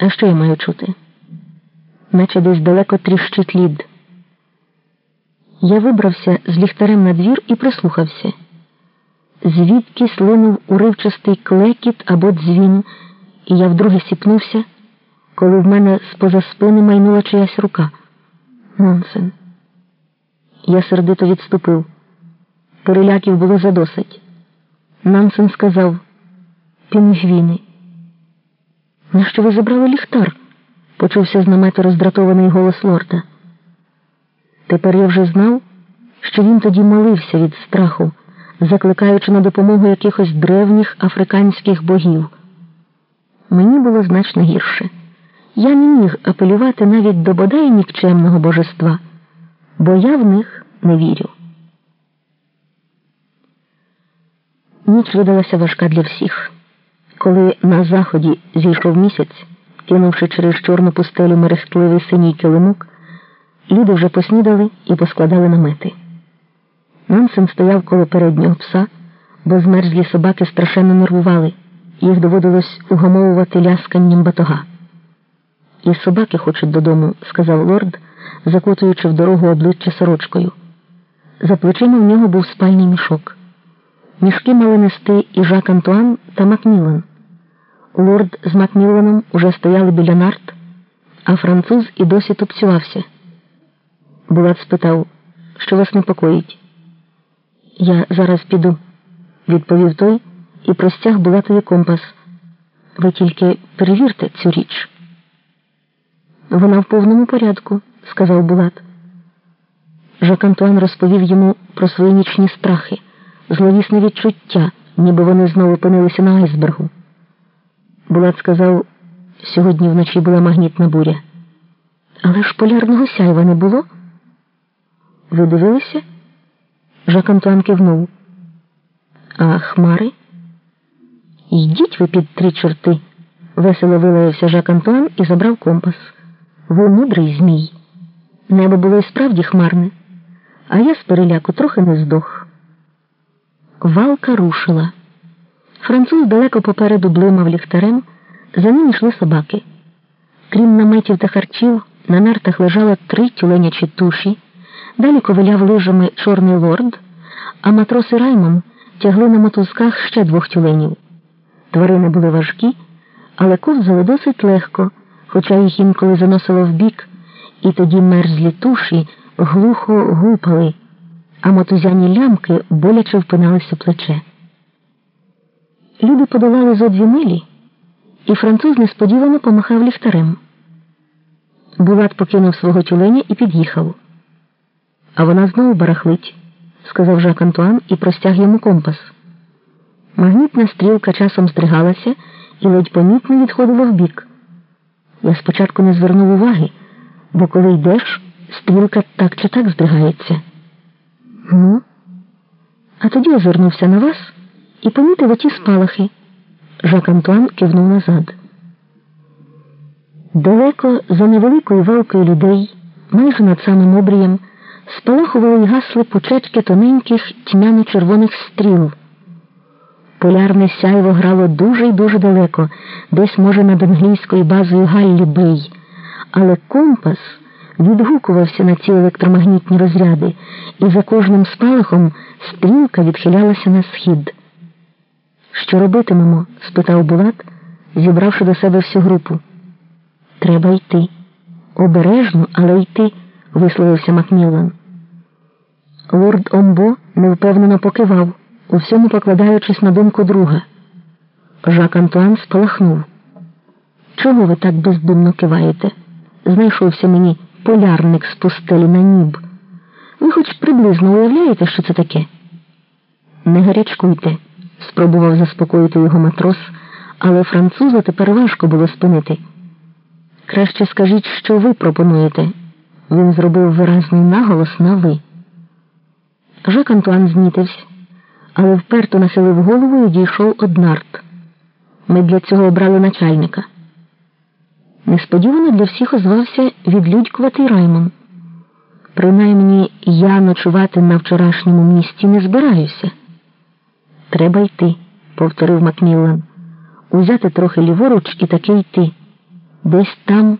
А що я маю чути? Наче десь далеко тріщить лід. Я вибрався з ліхтарем на двір і прислухався. Звідки слинув уривчастий клекіт або дзвін, і я вдруге сіпнувся, коли в мене з-поза спини майнула чиясь рука. Нонсен. Я сердито відступив. Переляків було задосить. Нансен сказав Пінгвіни. Нащо ви забрали ліхтар? почувся з намету роздратований голос лорда. Тепер я вже знав, що він тоді молився від страху, закликаючи на допомогу якихось древніх африканських богів. Мені було значно гірше. Я не міг апелювати навіть до бодай нікчемного божества, бо я в них не вірю. Ніч видалася важка для всіх. Коли на заході зійшов місяць, кинувши через чорну пустелю мерехтливий синій килимок, люди вже поснідали і поскладали намети. Нансен стояв коло переднього пса, бо змерзлі собаки страшенно нервували, їх доводилось угамовувати лясканням батога. І собаки хочуть додому, сказав лорд, закутуючи в дорогу обличчя сорочкою. За плечима в нього був спальний мішок. Мішки мали нести і Жак Антуан та Макмілан. Лорд з Макміланом уже стояли біля нарт, а француз і досі тупцювався. Булат спитав, що вас непокоїть. Я зараз піду, відповів той і простяг Булатові компас. Ви тільки перевірте цю річ. Вона в повному порядку, сказав Булат. Жак Антуан розповів йому про свої нічні страхи, зловісне відчуття, ніби вони знову опинилися на айсбергу. Булат сказав, сьогодні вночі була магнітна буря. Але ж полярного сяйва не було. Ви дивилися? Жак Антуан кивнув. А хмари? Йдіть ви під три чорти, весело вилаявся Жак Антуан і забрав компас. Ви мудрий Змій. Небо було і справді хмарне, а я з переляку трохи не здох. Валка рушила. Француз далеко попереду блимав ліхтарем, за ним йшли собаки. Крім наметів та харчів, на нартах лежало три тюленячі туші, далі ковиляв лижами чорний лорд, а матроси Раймон тягли на мотузках ще двох тюленів. Тварини були важкі, але ковзали досить легко, хоча їх інколи заносило вбік, і тоді мерзлі туші глухо гупали, а мотузяні лямки боляче впиналися у плече. Люди подолали зо дві милі, і француз несподівано помахав ліхтарем. Булат покинув свого тюленя і під'їхав. А вона знову барахлить, сказав Жак Антуан і простяг йому компас. Магнітна стрілка часом здригалася і ледь помітно відходила вбік. Я спочатку не звернув уваги, бо коли йдеш, стрілка так чи так здригається. Ну, а тоді озирнувся на вас і помітив оті спалахи. Жак Антуан кивнув назад. Далеко за невеликою валкою людей, майже над самим обрієм, спалахували й гасли почечки тоненьких тьмяно-червоних стріл. Полярне сяйво грало дуже й дуже далеко, десь, може, над англійською базою Галлі Бей, але компас відгукувався на ці електромагнітні розряди, і за кожним спалахом стрілка відхилялася на схід. Що робитимемо? спитав Булат, зібравши до себе всю групу. Треба йти. Обережно, але йти, висловився Макміллан. Лорд Омбо невпевнено покивав, у всьому покладаючись на думку друга. Жак Антуан спалахнув. Чого ви так бездумно киваєте? Знайшовся мені полярник з пустелі на ніб. Ви хоч приблизно уявляєте, що це таке? Не гарячкуйте, спробував заспокоїти його матрос, але француза тепер важко було спинити. Краще скажіть, що ви пропонуєте. Він зробив виразний наголос на ви. Жак Антуан знітився, але вперто нахилив голову і відійшов од нарт. Ми для цього обрали начальника. Несподівано для всіх озвався відлюдькуватий Раймон. Принаймні я ночувати на вчорашньому місці не збираюся. Треба йти, повторив Макміллан. Узяти трохи ліворуч і таки йти. Десь там